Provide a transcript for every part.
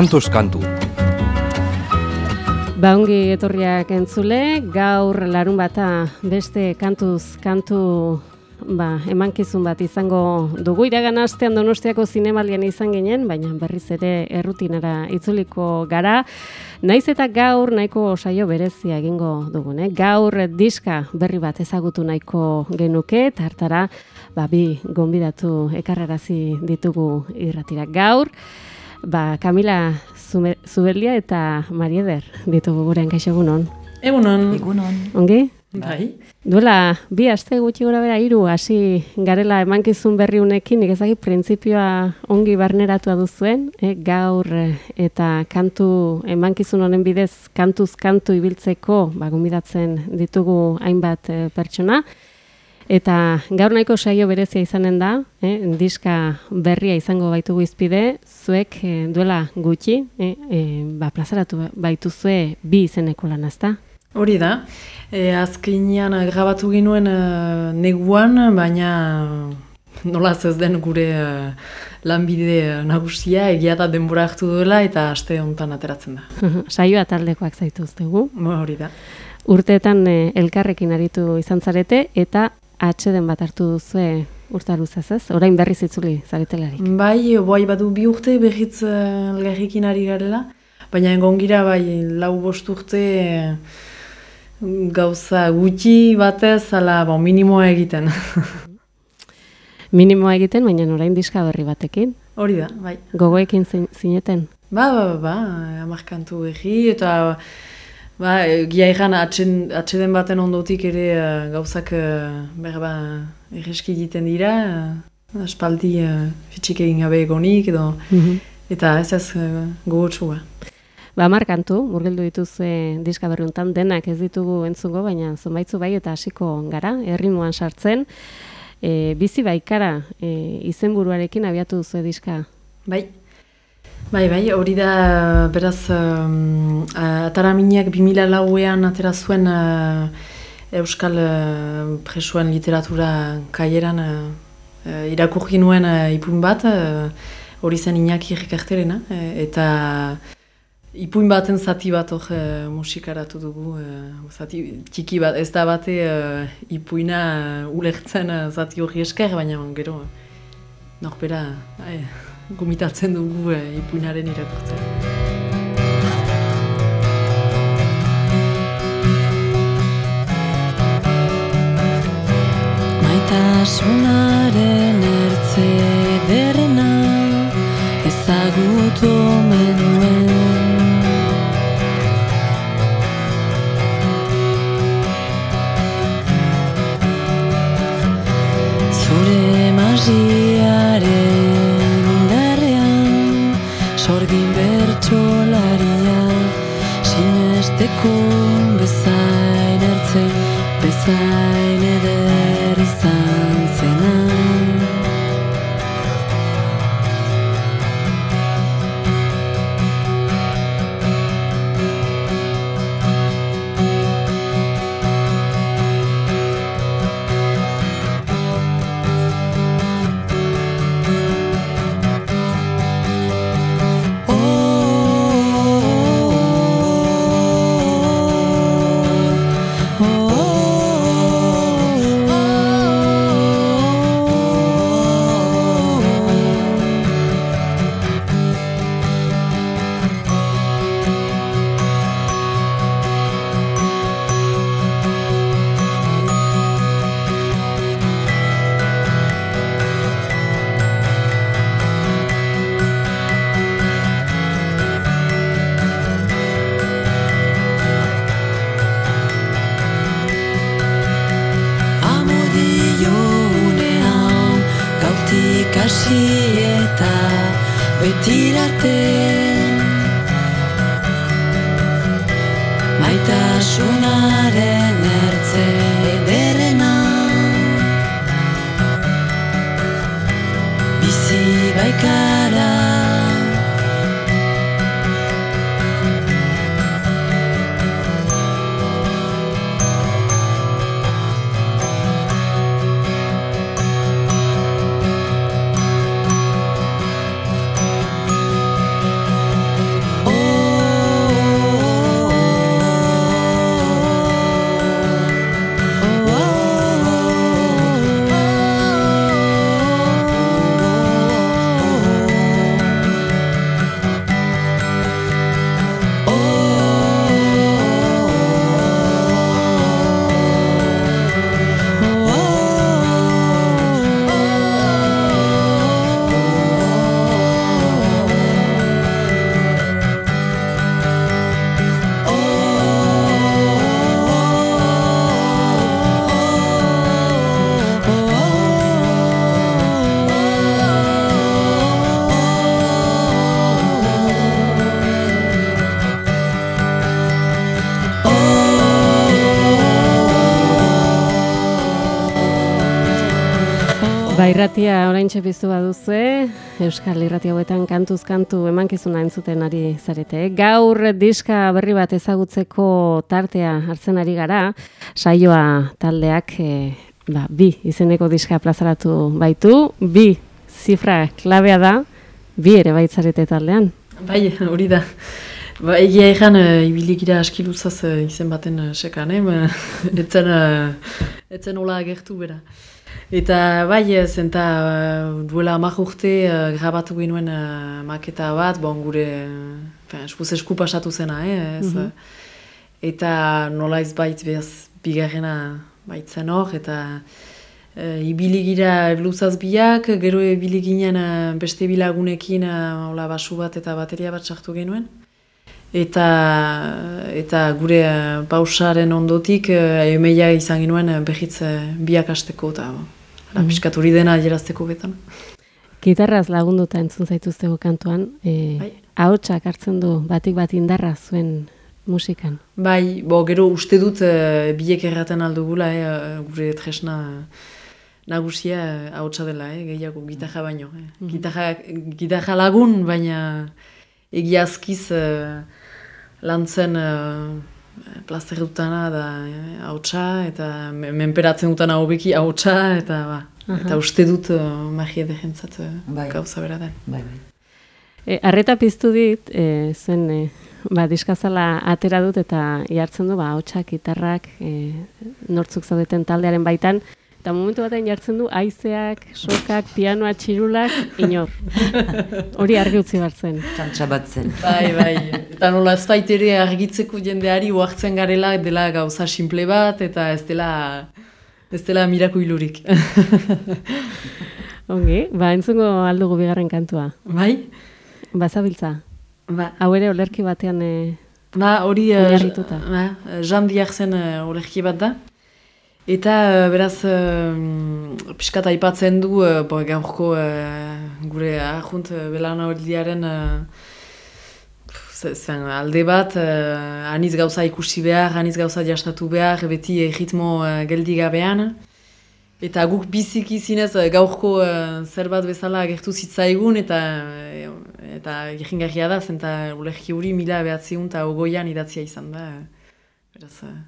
kantuz kantu. Baungi etorriak entzule, gaur larun bata beste kantuz kantu ba, emankizun bat izango dugu. Iragan astean donostiako zinemalian izan ginen, baina berriz ere errutinara itzuliko gara. Naiz eta gaur nahiko saio berezia egingo dugun, eh? gaur diska berri bat ezagutu nahiko genuke, tartara ba, bi gonbidatu ekarrarazi ditugu irratira gaur. Ba, Kamila Zubelia eta Marieder ditugu gurean kaixo egunon. Egunon. Egunon. Ongi? Bai. Duela, bi aste gutxi gora bera hiru hasi garela emankizun berri unekin, nik ezagik printzipioa ongi barneratua duzuen, e, gaur eh, eta kantu emankizun honen bidez kantuz kantu ibiltzeko, ba, ditugu hainbat e, pertsona, Eta gaur nahiko saio berezia izanen da, eh, diska berria izango baitugu izpide, zuek eh, duela gutxi, eh, eh, ba, plazaratu baituzue bi izeneko lan, ezta? Hori da, e, azkenean grabatu ginuen uh, neguan, baina nola ez den gure uh, lanbide nagusia egia da denbora hartu duela eta aste honetan ateratzen da. Saioa taldekoak zaituztegu. Hori da. Urteetan elkarrekin aritu izan zarete eta atxeden bat hartu duzue urta luzaz ez? Orain berriz itzuli zaretelarik. Bai, bai badu bi urte berriz uh, elgarrikin ari garela, baina engongira bai lau bost urte uh, gauza gutxi batez, ala bon, minimoa egiten. minimoa egiten, baina orain diska berri batekin. Hori da, bai. Gogoekin zineten? Ba, ba, ba, ba, amarkantu berri, eta Ba, gia ikan atxeden baten ondotik ere uh, gauzak uh, berba erreski egiten dira, uh, aspaldi uh, fitxik egin gabe egonik, edo, mhm. eta ez ez uh, gogotsu ba. Markantu, murgildu dituz diska berriuntan denak ez ditugu entzungo, baina zonbaitzu bai eta hasiko gara, errimuan sartzen. E, bizi baikara, e, izenburuarekin abiatu duzu diska? Bai, Bai, bai, hori da, beraz, um, ataraminak 2000 lauean atera zuen uh, Euskal uh, presuen literatura kaieran uh, irakurri nuen uh, ipun bat, hori uh, zen inaki errekarterena, uh, eta ipuin baten zati bat hor uh, musikaratu dugu, zati txiki bat, ez da bate ipuina ulertzen zati hori esker, baina gero, norbera, gumitatzen dugu e, ipuinaren irakurtzen. Maitasunaren ertze derrena ezagutu menuen Zure magiaren irratia orain txepizu baduzue, Euskal irratia hauetan kantuz kantu emankizuna entzuten ari zarete. Gaur diska berri bat ezagutzeko tartea hartzen ari gara, saioa taldeak e, ba, bi izeneko diska plazaratu baitu, bi zifra klabea da, bi ere baitzarete taldean. Bai, hori da. Ba, egia egan, e, ibilikira askiluzaz e, izen baten e, sekan, eh? etzen, e, etzen hola agertu bera. Eta bai, zenta duela amak urte grabatu genuen maketa bat, bon gure, eskuz esku pasatu zena, eh? Ez, mm Eta nola ez bait behaz bigarrena baitzen hor, eta e, ibiligira luzaz biak, gero ibiliginen beste bilagunekin hola basu bat eta bateria bat sartu genuen. Eta, eta gure uh, pausaren ondotik emeia izan genuen uh, behitz biak asteko eta mm -hmm. dena jerazteko betan. Gitarraz lagunduta entzun zaituztego kantuan, e, ahotsak hartzen du batik bat indarra zuen musikan. Bai, bo, gero uste dut uh, biek erraten aldugula, eh, gure tresna nagusia ahotsa dela, eh, gehiago gitarra baino. Eh. Mm -hmm. gitarra, lagun, baina egiazkiz lantzen uh, plazer dutana da eh, hautsa eta menperatzen dutana hobeki hautsa eta ba, eta uste dut uh, magia dejentzat uh, bai. gauza bera den. Bai, bai. E, arreta piztu dit, e, zuen e, ba, diskazala atera dut eta jartzen du ba, hautsak, gitarrak, e, nortzuk zaudeten taldearen baitan, Eta momentu batean jartzen du aizeak, sokak, pianoa, txirulak, inor. Hori argi utzi bartzen. Txantxa bat zen. Bai, bai. Eta nola ez ere argitzeko jendeari uartzen garela dela gauza simple bat, eta ez dela, ez dela mirako ilurik. Ongi, ba, entzungo aldugu bigarren kantua. Bai? Bazabiltza. Ba. Hau ere olerki batean... E... Ba, hori... Uh, ba, Jan zen uh, olerki bat da. Eta uh, beraz, uh, pixkat aipatzen du, uh, gaurko uh, gure ahunt uh, belana horiaren uh, alde bat, uh, aniz gauza ikusi behar, aniz gauza jastatu behar, beti ritmo uh, geldi gabean. Eta guk biziki zinez gaurko uh, zerbat bezala gertu zitzaigun, eta eta egingarria da, zenta ulerki hori mila behatziun eta ogoian idatzia izan da. Beraz, uh,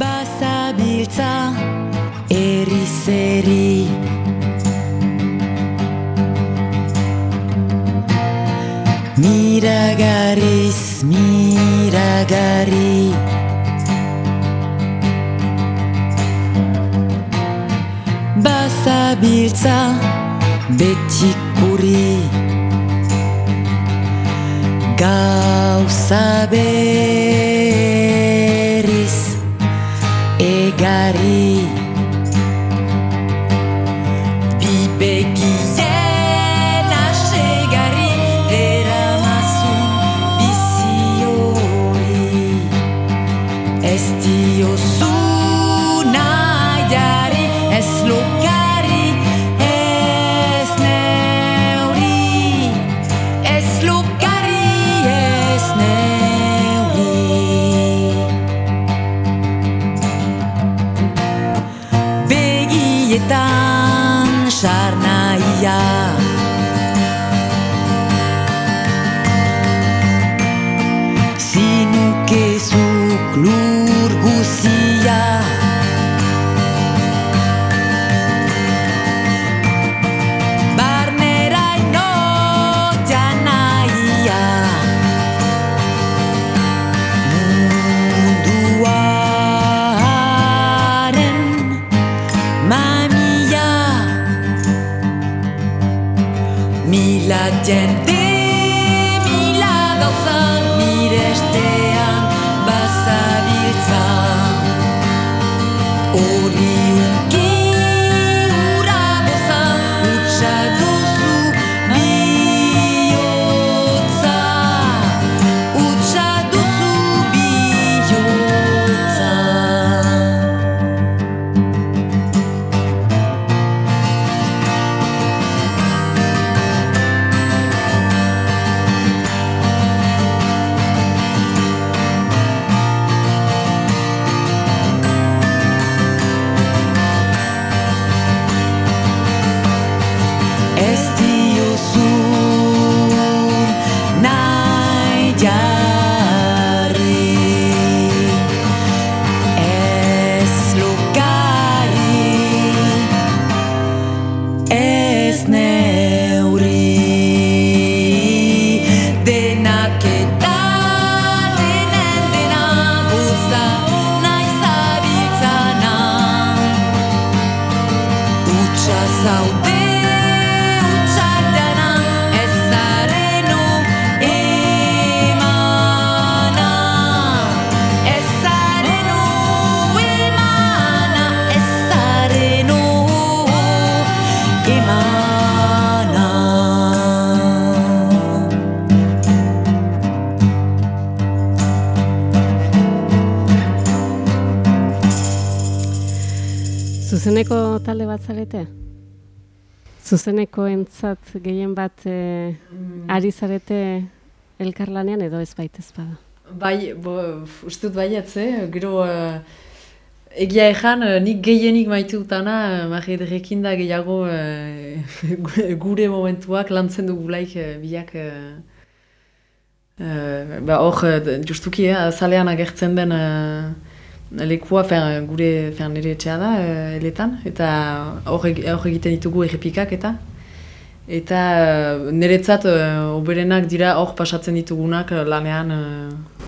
Bazabiltza erizeri Miragariz, miragari Bazabiltza betikuri Gauza berriz Zuzeneko talde bat zarete? Zuzeneko entzat gehien bat e, ari zarete elkarlanean edo ez baitez bada? Bai, bo, baietz, eh? gero eh, egia ezan, eh, nik gehienik maitu dutana, uh, da gehiago eh, gure momentuak lantzen dugulaik uh, biak eh, eh, ba, hor, justuki, eh, azalean agertzen den eh, lekua, fer, gure fer, nire etxea da, eh, eletan, eta hor eg- hor egiten ditugu errepikak eta Eta uh, niretzat uh, oberenak dira hor pasatzen ditugunak lanean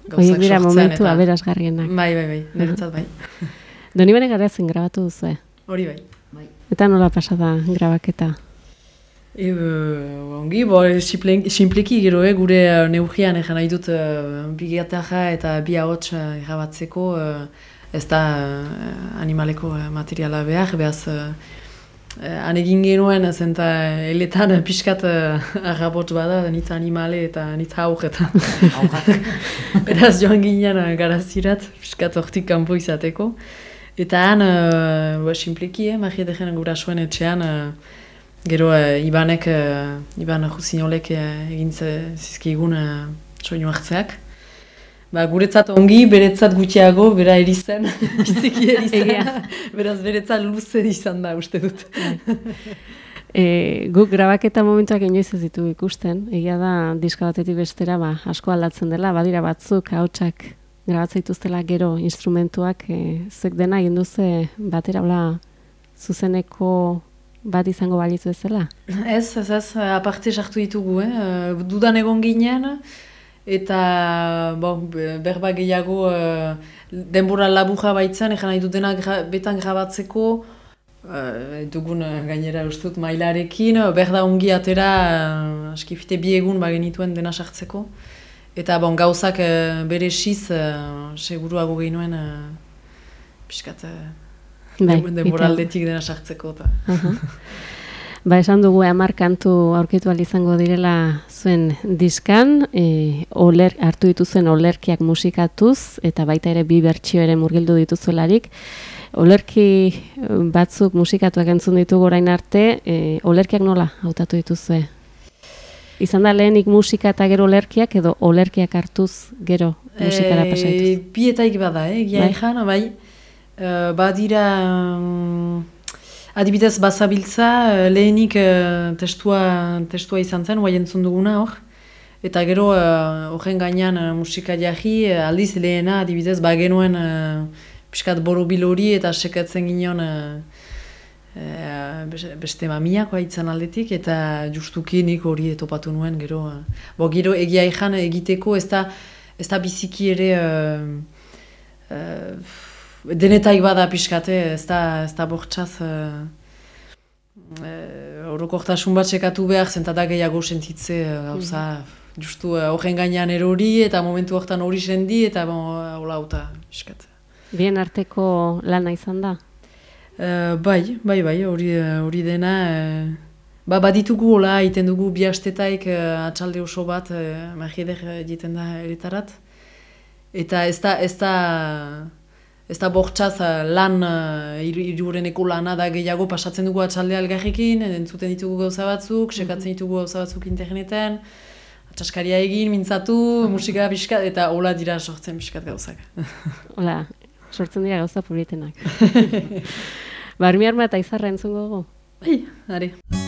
gauzak Horiek dira momentu eta... aberasgarrienak. Bai, bai, bai, niretzat bai. Donibane garazen grabatu duzu, Hori bai. eta nola pasada grabaketa? E, uh, ongi, bo, simpleki gero, eh, gure uh, neurrian egin nahi dut uh, bi gitarra eta bi ahots uh, grabatzeko uh, ez da uh, animaleko uh, materiala behar, behaz uh, uh, han egin genuen zenta eletan uh, pixkat uh, arrabotz bada, nitz animale eta nitz haur eta beraz joan ginen uh, garazirat, pixkat hortik kanpo izateko. Eta han, uh, simpleki, eh, magia degen gurasoen etxean, uh, Gero uh, Ibanek, uh, Iban Jusinolek uh, egin ze- zizkigun uh, soinu hartzeak. Ba, guretzat ongi, beretzat gutxiago, bera erizen, biziki erizen. Beraz, beretzat luze izan da, uste dut. E, guk grabaketa momentuak inoiz ez ditu ikusten, egia da diska batetik bestera ba, asko aldatzen dela, badira batzuk hautsak grabatzen dituztela gero instrumentuak, e, zuek dena egin duze batera hola zuzeneko bat izango balitz bezala. Ez, ez, ez, aparte sartu ditugu, eh? dudan egon ginen, eta bo, be- berba gehiago eh, denbora laburra baitzen, egan nahi dut dena gra, betan grabatzeko, eh, dugun eh, gainera ustut mailarekin, berda ongi atera, uh, askifite bi egun bagenituen dena sartzeko. Eta bon, gauzak uh, bere siz, uh, seguruago gehinuen, uh, pixkat, uh, Bai, denbora aldetik dena sartzeko. Ta. Aha. Ba, esan dugu hamar kantu aurkitu izango direla zuen diskan, e, oler, hartu dituzuen olerkiak musikatuz, eta baita ere bi bertsio ere murgildu dituzuelarik. Olerki eh, batzuk musikatuak entzun ditugu orain arte, e, olerkiak nola hautatu dituzue? Izan da lehenik musika eta gero olerkiak, edo olerkiak hartuz gero musikara pasaituz? Bietaik bada, eh? Bai. ezan, bai. Eh, badira, mm, adibidez bazabiltza, eh, lehenik eh, testua, testua izan zen, guai entzun duguna hor. Eta gero eh, horren gainean musika jarri, eh, aldiz lehena adibidez bagenuen uh, piskat hori eta sekatzen ginen bes- beste mamiakoa itzan aldetik eta justuki nik hori topatu nuen gero. eh, bo gero egia ezan egiteko ez da, ez da biziki ere uh, uh, denetaik bada pixkate, ez da, ez da bortxaz uh, uh, orokortasun bat sekatu behar zentada gehiago sentitze uh, gauza justu uh, horren gainean erori eta momentu hortan hori sendi eta bon, hola hauta pixkat. Bien arteko lana izan da? Uh, bai, bai, bai, hori hori dena, uh, ba, baditugu hola, egiten dugu bi astetaik uh, atxalde oso bat, uh, magieder egiten da eretarat. Eta ez da, ez da, ez da bortxaz uh, lan, hiru- hirureneko lana da gehiago pasatzen dugu atxalde algarrekin, entzuten ditugu gauza batzuk, sekatzen ditugu gauza batzuk interneten, atxaskaria egin, mintzatu, musika pixkat, eta hola dira sortzen pixkat gauzak. Hola, sortzen dira gauza politenak. Barmi arma eta izarra entzungo dugu. Bai, are.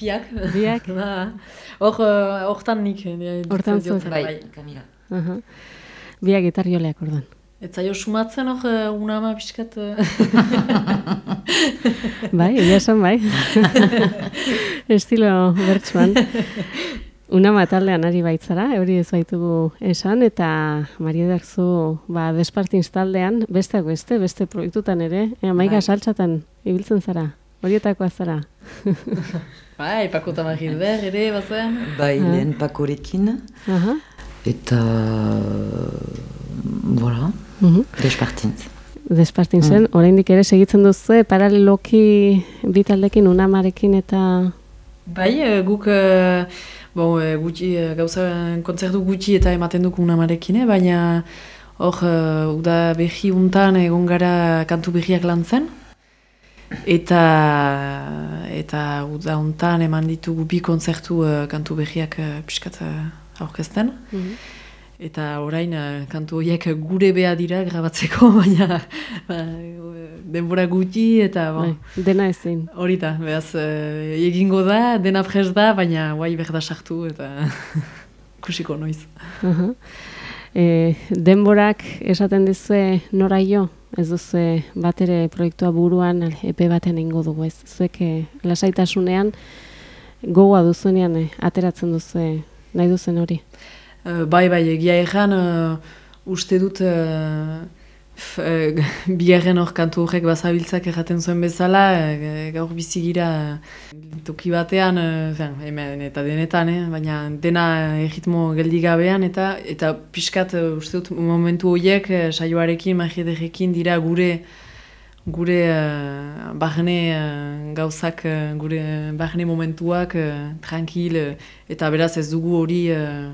Biak. Biak? Ba, Hor, eh, hortan nik. eh, Hortan ditzen zu. diotzen, Bai, Kamila. Aha. Biak gitarrioleak ordan. Ez zaio sumatzen hor, eh, una ama pixkat... Bai, egia esan bai. Estilo bertsuan. Una mataldean ari baitzara, hori ez baitugu esan, eta Maria Darzu, ba, Despartins taldean, besteak beste, beste proiektutan ere, e, amaika Bai. saltzatan ibiltzen zara, horietakoa zara. Bai, Pako Tamagir ber, ere, bazen. Bai, Ah. lehen pakorekin, Aha. eta, voilà, Mhm. despartintz. Despartinsen, oraindik ere segitzen duzu, paraleloki bi taldekin, unamarekin eta... Bai, eh, guk eh, bon, eh, gutxi, eh, gauza kontzertu gutxi eta ematen duk unamarekin, eh, baina hor eh, uda behi untan egon gara kantu behiak lan zen. Eta, eta uda untan eman ditugu bi kontzertu eh, kantu behiak uh, pixkat eh, aurkezten. Eta orain eh, kantu horiek gure beha dira grabatzeko, baina ba, denbora gutxi eta bon, Bai, dena ezin. Hori da, behaz, eh, egingo da, dena prest da, baina guai berda sartu eta kusiko noiz. Aha. E, denborak esaten dizue noraio, ez duzue bat ere proiektua buruan epe baten ingo dugu ez. Zuek eh, lasaitasunean gogoa duzuenean eh, ateratzen duzue nahi duzen hori. Eh, bai, bai, egia erran, eh, uste dut, uh, bigarren hor kantu horrek bazabiltzak erraten zuen bezala, eh, gaur bizigira toki batean, eh, zen, hemen eta denetan, eh, baina dena erritmo geldi gabean, eta eta pixkat uste dut momentu horiek eh, saioarekin, magiederrekin dira gure gure uh, barne eh, gauzak, eh, gure barne momentuak, uh, tranquil, eh, eta beraz ez dugu hori eh,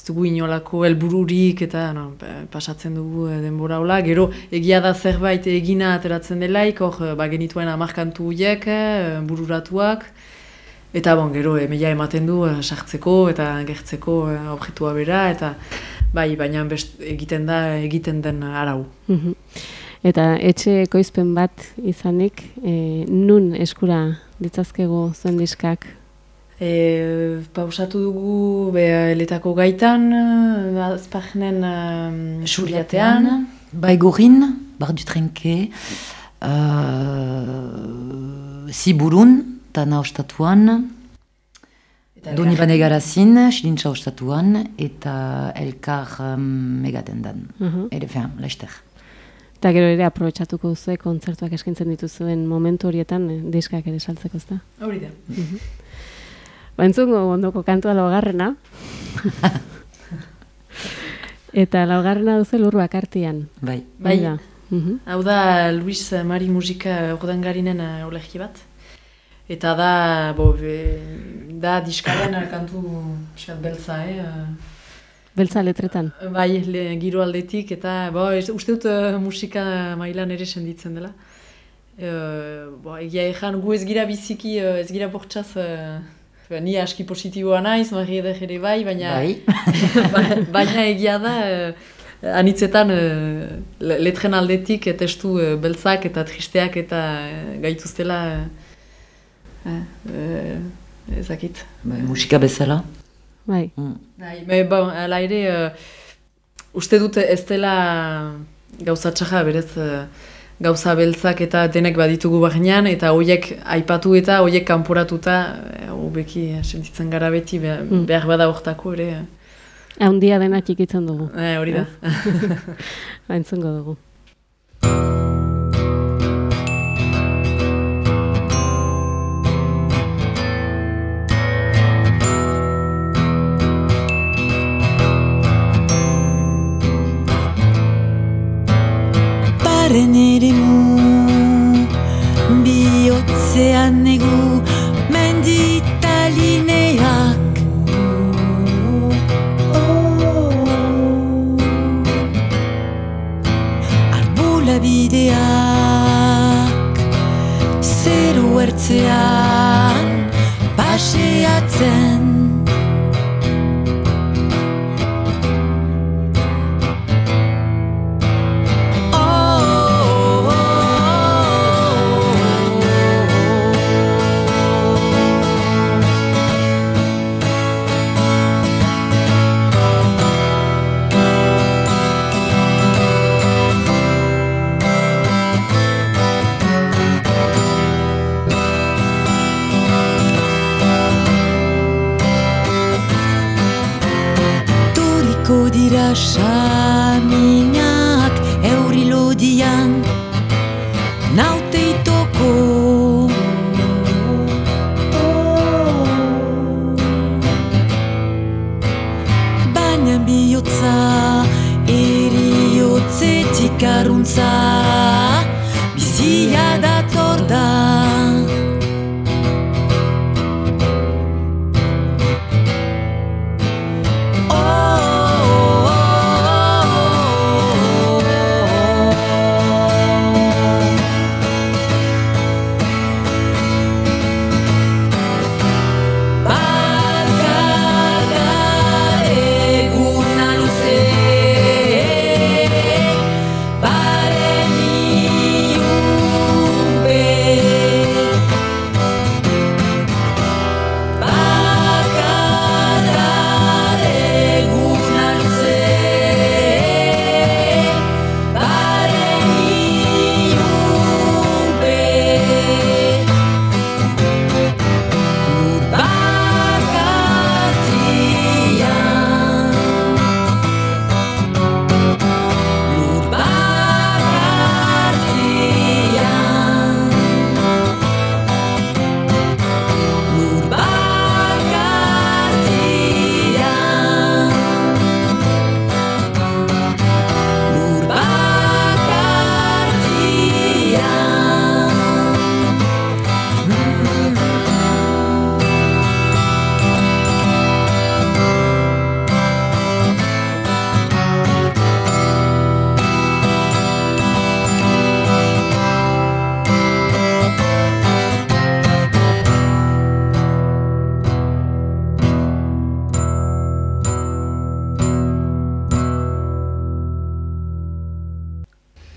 ez dugu inolako helbururik eta no, pa- pasatzen dugu eh, denbora hola. Gero egia da zerbait egina ateratzen delaik, hor eh, ba, genituen amarkantu horiek, eh, bururatuak, eta bon, gero emeia ematen du sartzeko eta gertzeko objektua bera, eta bai, baina best, egiten da egiten den arau. Mhm. Eta etxe ekoizpen bat izanik, e, nun eskura ditzazkegu zuen diskak? E, pausatu dugu be, eletako gaitan, azpagnen um, gorin, bar du trenke, uh, Ziburun, Tana ostatuan, Doni bane garazin, Xilintza ostatuan, eta Elkar um, megatendan. Mhm. Ere, fin, laster. Eta gero ere aprobetsatuko duzu kontzertuak eskaintzen dituzuen momentu horietan eh, diskak ere saltzeko ezta. Hori da. Ba, entzungo ondoko kantua laugarrena. Eta laugarrena duzu lurruak artean. Bai. Bai. da. Mhm. Hau da Luis Mari musika ordangarinen uh, olegi bat. Eta da, bo, be, da diskaren kantu pixkat beltza, eh? uh, Beltza letretan. Bai, le, giro aldetik, eta bo, ez, uste dut uh, musika mailan ere senditzen dela. Uh, bo, egia ezan, gu ez gira biziki, ez gira bortxaz, uh, ni aski positiboa naiz, marri edek ere bai, baina, Bai. ba- baina egia da, uh, anitzetan uh, le- letren aldetik testu uh, beltzak eta tristeak eta uh, gaituztela, uh, uh, ezakit. Bai, musika bezala. Bai. Mm. Bai, me, bon, ala ere, uh, uste dut ez dela gauza txarra berez uh, gauza beltzak eta denek baditugu barnean, eta hoiek aipatu eta hoiek kanporatuta, hobeki uh, sentitzen gara beti, be, Mm. behar bada hortako ere. Handia dena txikitzen dugu. Uh, hori da. Ba, entzungo dugu. Paren ere mu Bihotzean negu Menditalineak. Arbula bideak. Zeru ertzean Paseatzen dira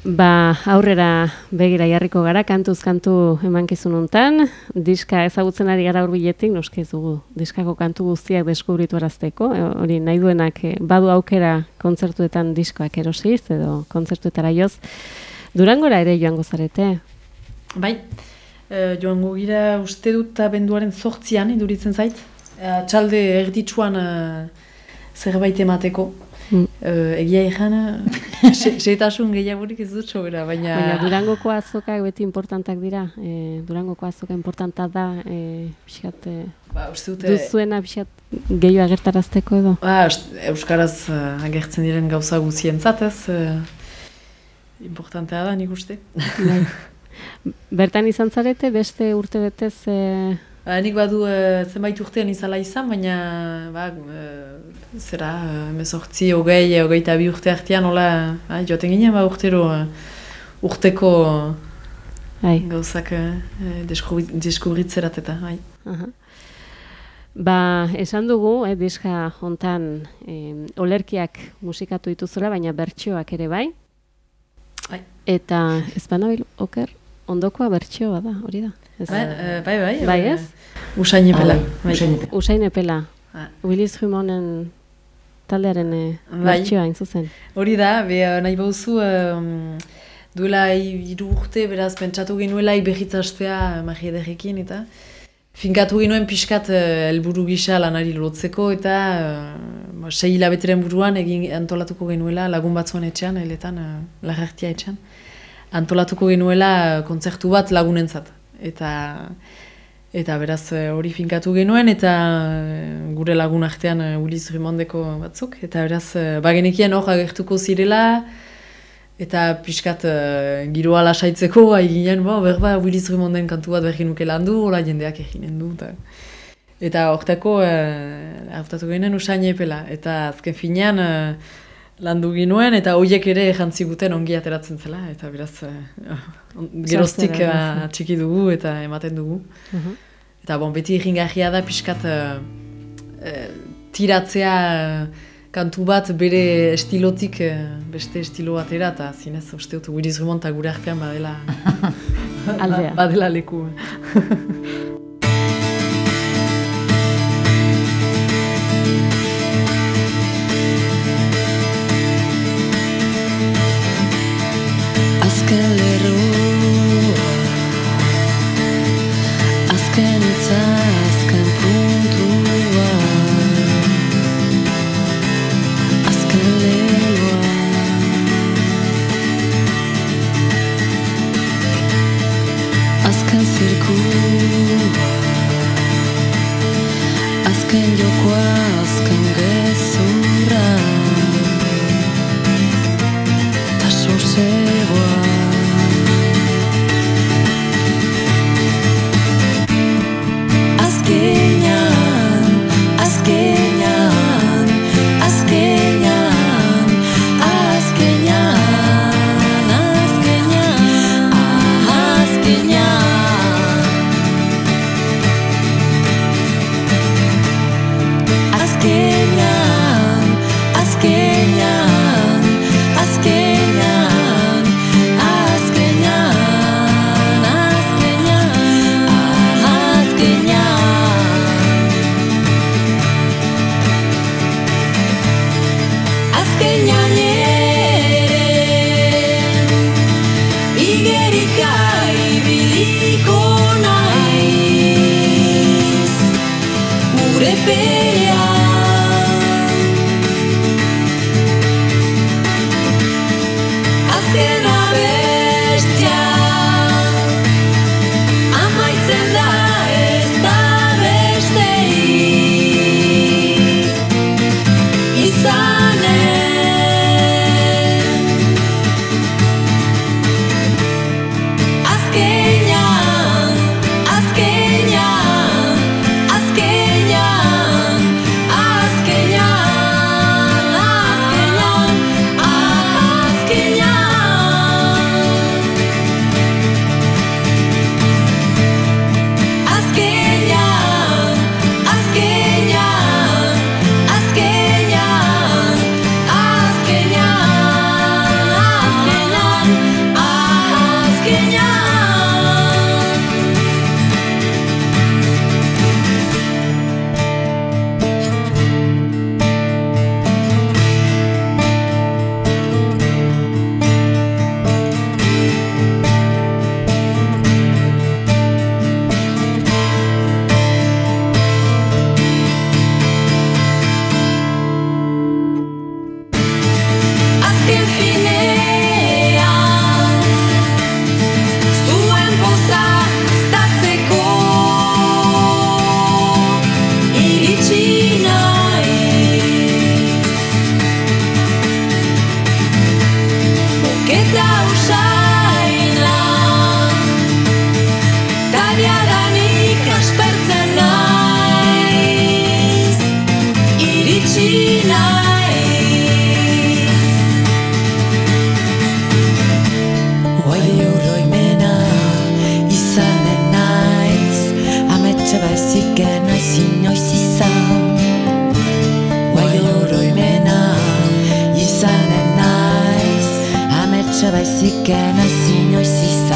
Ba, aurrera begira jarriko gara, kantuz kantu emankizun hontan, diska ezagutzen ari gara hurbiletik, noski ez dugu diskako kantu guztiak deskubritu arazteko, e, hori nahi duenak e, badu aukera kontzertuetan diskoak erosiz edo kontzertuetara joz. Durangora ere joango zarete. Bai, e, joango gira uste dut abenduaren sortzian iduritzen zait. E, txalde erditsuan e, zerbait emateko. Mm. E, egia ezan, Se- Seitasun gehiagorik ez dut sobera, baina... Baina Durangoko azokak beti importantak dira. E, Durangoko azoka importanta da, e, pixkat, e, Ba, dute... duzuena pixkat gehiago agertarazteko edo. Ba, Euskaraz eh, agertzen diren gauza guzientzat ez, uh, importantea da nik uste. Bai. Bertan izan zarete, beste urte betez, e, nik badu uh, zenbait urtean izala izan, baina ba, uh, zera, uh, emezortzi, hogei, hogeita bi urte artean, hola, ba, joaten ginen, ba, urtero uh, urteko bai. gauzak uh, deskubri- deskubritzerat eta, bai. Aha. Ba, esan dugu, eh, diska hontan eh, olerkiak musikatu dituzula, baina bertsioak ere bai. Bai. Eta ez banabil oker, ondokoa bertsioa da, hori da. Ez, Bai, eh, bai, bai. Bai, eh, ez? Usain epela. Ah, bai. usain epela. Ah. Willis Rimonen taldearen eh, Bai. bertsioa zuzen. Hori da, be, nahi bauzu, um, duela hiru urte, beraz, pentsatu genuela berritzastea magi ederrekin, eta finkatu genuen pixkat helburu gisa lanari lotzeko, eta uh, sei hilabeteren buruan egin antolatuko genuela lagun batzuen etxean, eletan, uh, lagartia etxean, antolatuko genuela kontzertu bat lagunentzat. Eta Eta beraz eh, hori finkatu genuen eta eh, gure lagun artean eh, Willis Rimondeko batzuk. Eta beraz bagenekien hor agertuko zirela eta pixkat giroa lasaitzeko gai ginen, bo, berba Willis Rimonden kantu bat bergin nuke landu, hola jendeak eginen du. Eta, eta hortako hautatu ginen usain epela. Eta azken finean eh, landu ginuen eta hoiek ere jantzi guten ongi ateratzen zela. Eta beraz uh, geroztik uh, txiki dugu eta ematen dugu. Mhm. Eta bon, beti egingarria da pixkat eh, eh, tiratzea eh, kantu bat bere estilotik eh, beste estilo batera, eta zinez, uste dut, Willis Remonta gure artean badela, badela leku. Azken lerroa baizik naiz inoiz izan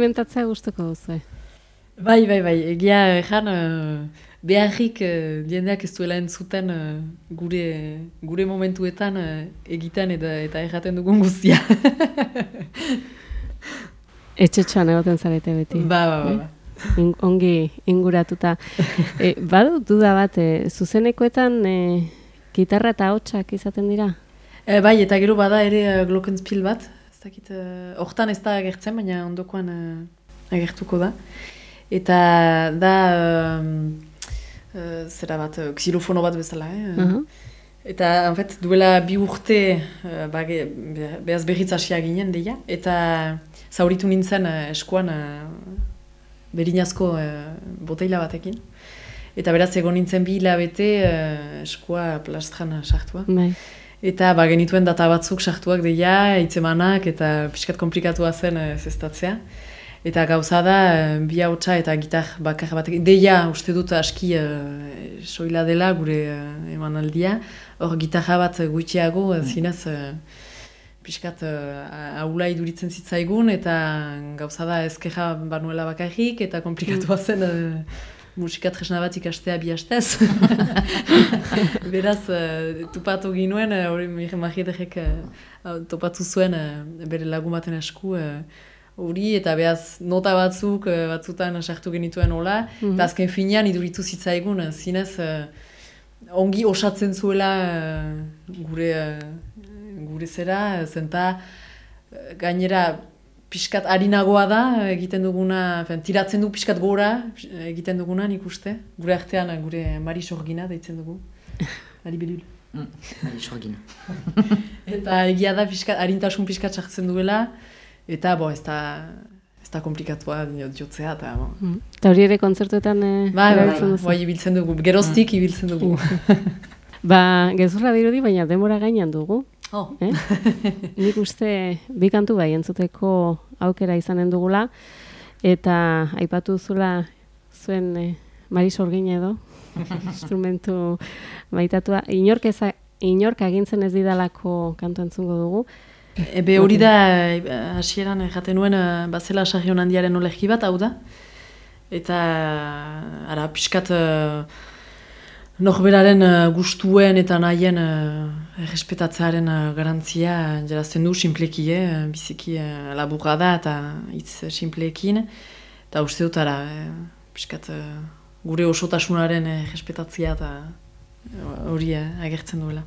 Esperimentatzea gustuko duzu. Bai, bai, bai, egia ezan uh, beharrik uh, jendeak ez duela entzuten uh, gure, gure momentuetan uh, egiten eta, eta erraten dugun guztia. Etxetxoan egoten zarete beti. ba, ba, ba. ba. In, ongi inguratuta. E, badu duda bat, e, zuzenekoetan e, gitarra eta hotxak izaten dira? E, bai, eta gero bada ere uh, glockenspiel bat. Ez dakit, uh, hortan ez da agertzen, baina ondokoan uh, agertuko da. Eta da, uh, zera bat, uh, xilofono bat bezala, eh? Aha. Eta, en fait, duela bi urte, uh, bage, be, behaz berriz hasia ginen deia, eta zauritu nintzen uh, eskuan uh, berinazko uh, boteila batekin. Eta beraz, egon nintzen bi hilabete uh, eskua plastran sartua. Bai. Eta ba, genituen data batzuk sartuak deia, hitzemanak eta pixkat komplikatua zen uh, zestatzea. Eta gauza da, eh, bi hautsa eta gitar bakar batek. Deia, uste dut aski uh, soila dela gure uh, emanaldia. Hor gitarra bat gutxiago, mm. zinez, uh, pixkat uh, aula iduritzen zitzaigun, eta gauza da ezkerra banuela bakarrik, eta komplikatua zen uh, musika tresna bat ikastea bi hastez. Beraz, uh, tupatu ginuen, uh, hori magidek uh, topatu zuen uh, bere lagun baten esku, uh, hori, eta behaz nota batzuk eh, batzutan sartu genituen hola, Mhm. eta azken finean iduritu zitzaigun, eh, zinez eh, ongi osatzen zuela eh, gure, eh, gure zera, eh, zenta eh, gainera pixkat harinagoa da egiten duguna, fen, tiratzen du pixkat gora eh, egiten duguna nik uste, gure artean eh, gure Mari Sorgina deitzen dugu, Mari Belul. Mm, bai, sorgin. Eta egia da pixkat, harintasun pixkat sartzen duela, eta bo, ez da, ez da komplikatua dio- jotzea, eta bo. Mm. Eta hori ere kontzertuetan e, Bai, bai, erabiltzen bai, duzu? bai, ibiltzen dugu, geroztik ibiltzen dugu. Ba, gezurra dirudi, baina denbora gainean dugu. Oh. Eh? Nik uste bi kantu bai entzuteko aukera izanen dugula, eta aipatu zula zuen e, Mari Sorgin edo, instrumentu maitatua. Inork, eza, inork agintzen ez didalako kantu entzungo dugu. Ebe hori da, eh, hasieran jaten nuen, eh, bazela sarrion handiaren olegi bat, hau da. Eta, ara, pixkat, uh, norberaren eh, gustuen eta nahien uh, errespetatzearen uh, garantzia jarazten du sinpleki, eh, biziki uh, laburra da eta hitz sinpleekin. Eta uste dut, ara, eh, pixkat, eh, gure osotasunaren eh, errespetatzea eta eh, hori eh, agertzen duela.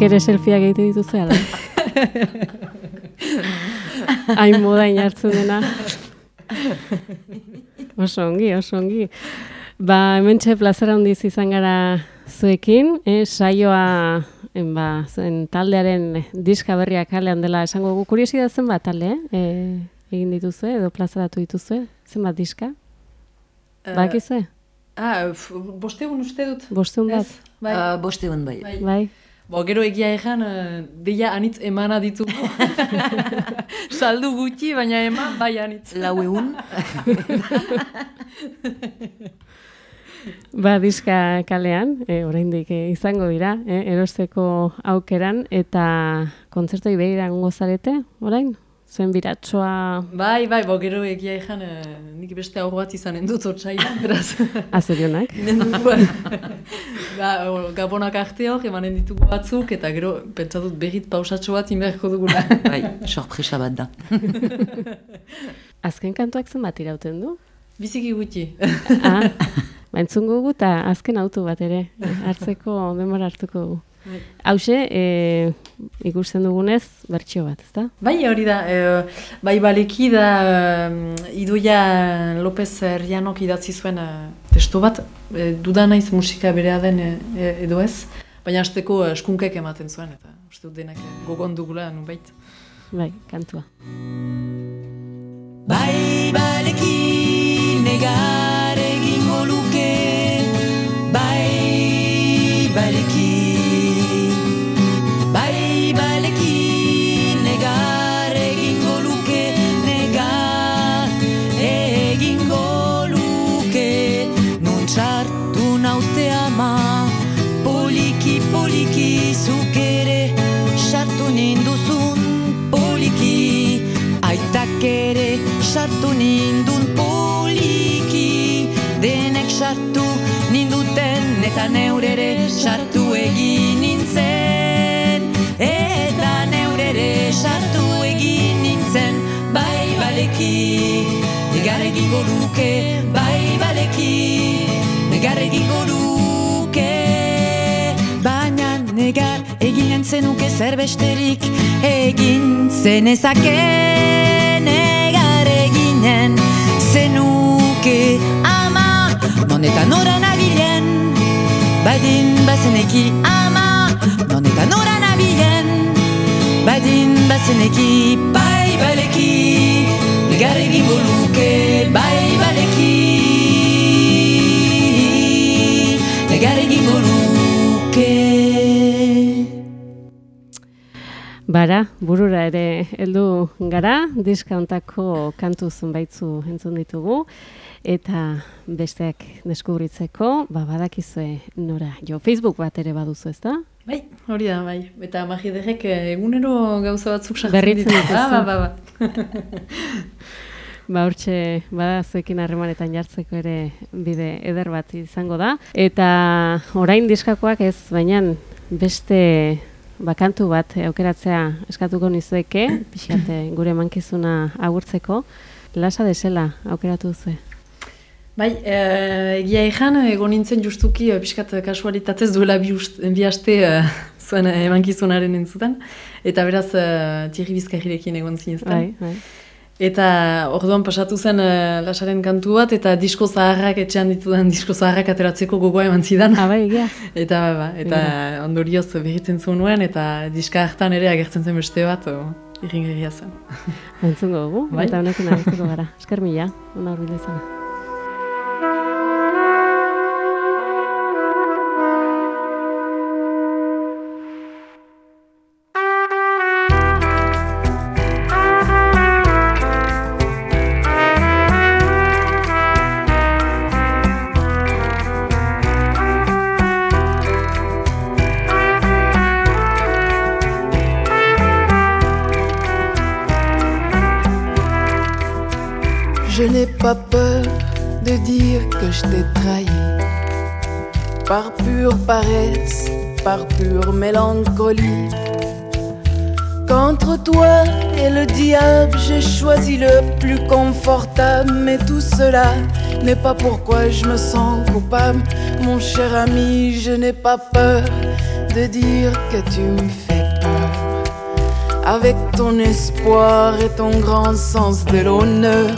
Zezuek ere selfieak egite dituzu ala? Hain moda inartzen dena. Oso ongi, oso ongi. Ba, hemen txe plazera handiz izan gara zuekin, eh, saioa en, ba, zuen taldearen diska berriak kalean dela esango gu. Kuriosi da zenbat talde, eh? E, egin dituzue edo plazaratu dituzue? Zenbat diska? Eh, Bakizue? Ah, bostegun uste dut. Bosteun bat? Bai. Uh, boste hon bai. bai. Bai. Bo, gero egia egan, uh, deia anitz emana ditugu. Saldu gutxi, baina eman bai anitz. Lau egun. Ba, diska kalean, e, oraindik e, izango dira, e, erosteko aukeran, eta kontzertoi behiran gozarete, orain? Zuen biratsoa Bai, bai, bo, gero egia egan, uh, nik beste aur bat izanen dut otsailan, beraz. azorionak. Inen dugu, ba, gabonak arte hor, emanen ditugu batzuk, eta gero, pentsatut berrit pausatxo bat inberko dugula. bai, sorpresa bat da. Azken kantuak zenbat irauten du? Biziki gutxi. ah, ba, entzungo dugu eta azken auto bat ere, hartzeko denbora hartuko dugu. Hauxe, e, ikusten dugunez, bertsio bat, ezta? Bai, hori da, e, bai baleki da e, Idoia López Rianok idatzi zuen e, testu bat, e, duda naiz musika berea den e, e, edo ez, baina hasteko eskunkek ematen zuen, eta uste dut denak gogon dugula nubait. Bai, kantua. Bai baleki negar egingo luke Bai baleki eta neurere sartu egin nintzen. Eta neurere sartu egin nintzen Bai baleki, negar egingo luke Bai baleki, negar egingo luke. Baina negar eginen zenuke zer besterik Egin zenezake negar eginen zenuke ama. Non eta nora nabilen Badin bazeneki ama Non eta nora nabilen Badin bazeneki Bai baleki Negar egingo luke Bai baleki. Negar egingo luke. Bara, burura ere heldu gara, diskauntako kantu zunbaitzu entzun ditugu, eta besteak deskubritzeko, ba, badakizue nora, jo, Facebook bat ere baduzu ez da? Bai, hori da, bai. Eta magiderrek e, egunero gauza batzuk sartzen Berritzen ditu. Ah, ba, ba, ba. Ba, hortxe, bada zuekin harremanetan jartzeko ere bide eder bat izango da. Eta orain diskakoak ez, baina beste bakantu bat aukeratzea eskatuko nizueke, pixate gure mankizuna agurtzeko, lasa desela aukeratu duzu. Bai, e, egia egan, egon nintzen justuki, e, pixkat kasualitatez duela bi, ust, bi aste e, zuen emankizunaren entzutan. Eta beraz, e, Thierry Bizkagirekin egon zinezten. Bai, bai. Eta orduan pasatu zen e, lasaren kantu bat, eta disko zaharrak, etxean ditudan disko zaharrak ateratzeko gogoa eman zidan. Ah, bai, egia. Eta, ba, ba, eta ondorioz berritzen zuen nuen, eta diska hartan ere agertzen zen beste bat, o, irringarria zen. Entzungo dugu, Bai. eta honekin arituko gara. Esker mila, ona horbil izana. Je n'ai Je n'ai pas peur dire que je t'ai trahi. Par pure paresse, par pure mélancolie. Qu'entre toi et le diable, j'ai choisi le plus confortable. Mais tout cela n'est pas pourquoi je me sens coupable. Mon cher ami, je n'ai pas peur de dire que tu me fais peur. Avec ton espoir et ton grand sens de l'honneur.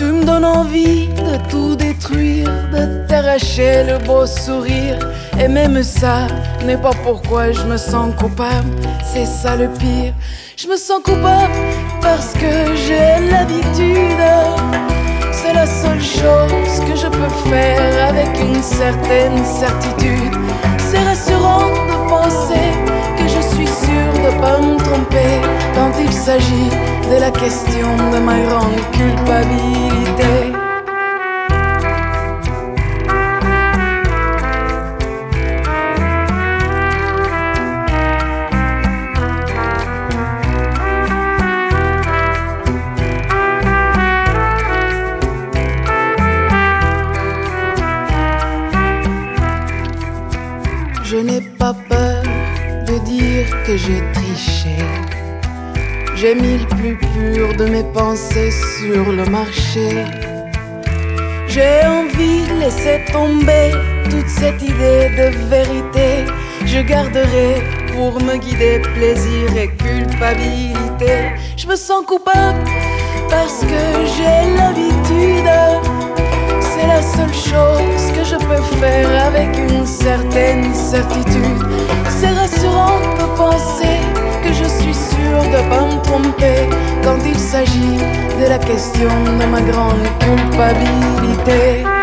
Tu me donnes envie de tout détruire, de t'arracher le beau sourire. Et même ça n'est pas pourquoi je me sens coupable, c'est ça le pire. Je me sens coupable parce que j'ai l'habitude. C'est la seule chose que je peux faire avec une certaine certitude. C'est rassurant de penser que je suis sûre de pas me tromper quand il s'agit de la question de ma grande culpabilité. Je n'ai pas peur de dire que j'ai triché. J'ai mis le plus pur de mes pensées sur le marché. J'ai envie de laisser tomber toute cette idée de vérité. Je garderai pour me guider plaisir et culpabilité. Je me sens coupable parce que j'ai l'habitude. C'est la seule chose que je peux faire avec une certaine certitude. C'est rassurant de penser que je suis sûre de pas me tromper quand il s'agit de la question de ma grande culpabilité.